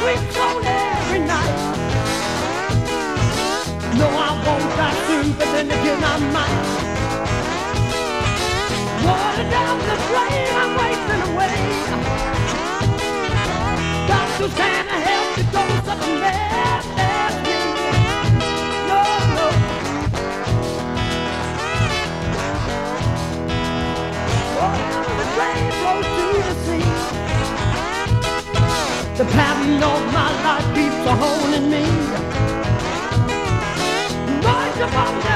freaks on every night. No, I won't but then. Water down the flame. I'm wasting away. Got to stand. The pattern of my life keeps a holding me. Noise above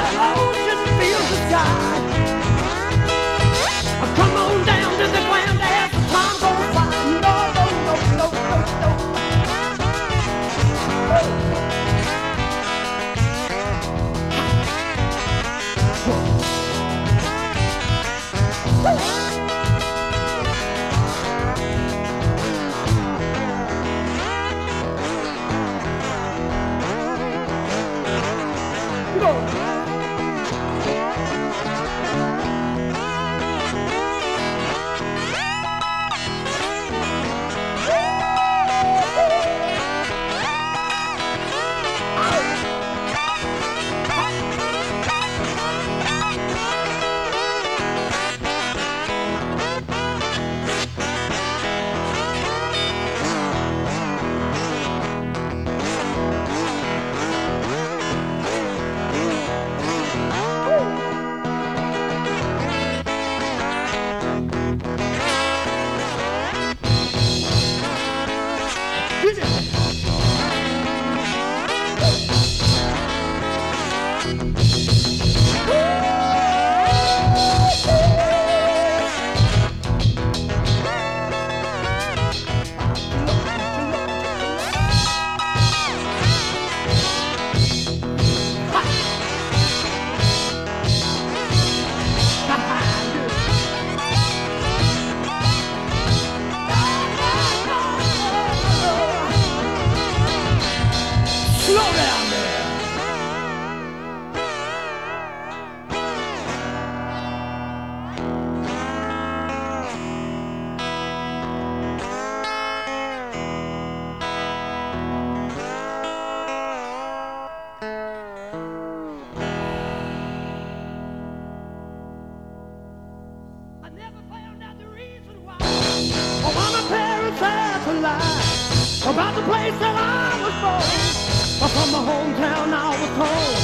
about the place that I was born. From my hometown I was told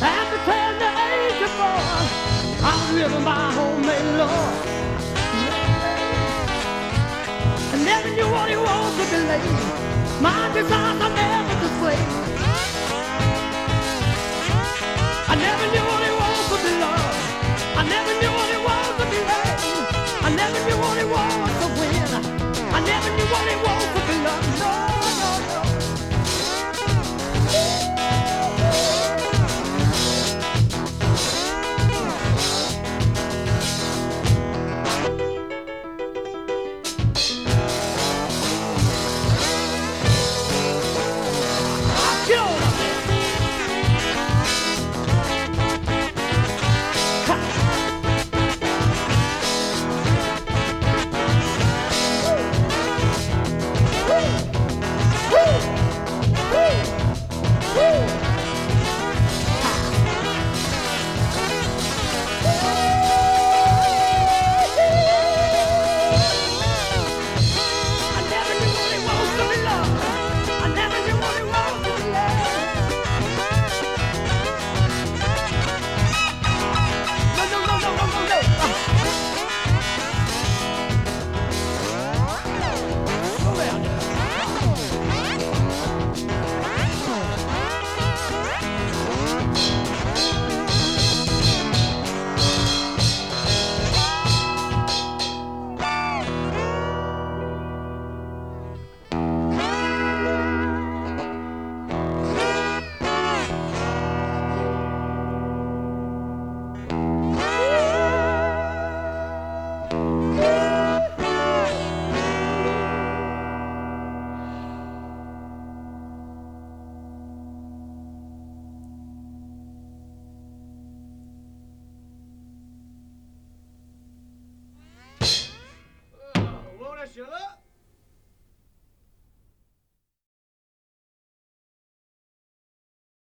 at the tender age of four, I was living by homemade law. I never knew what it was to believe.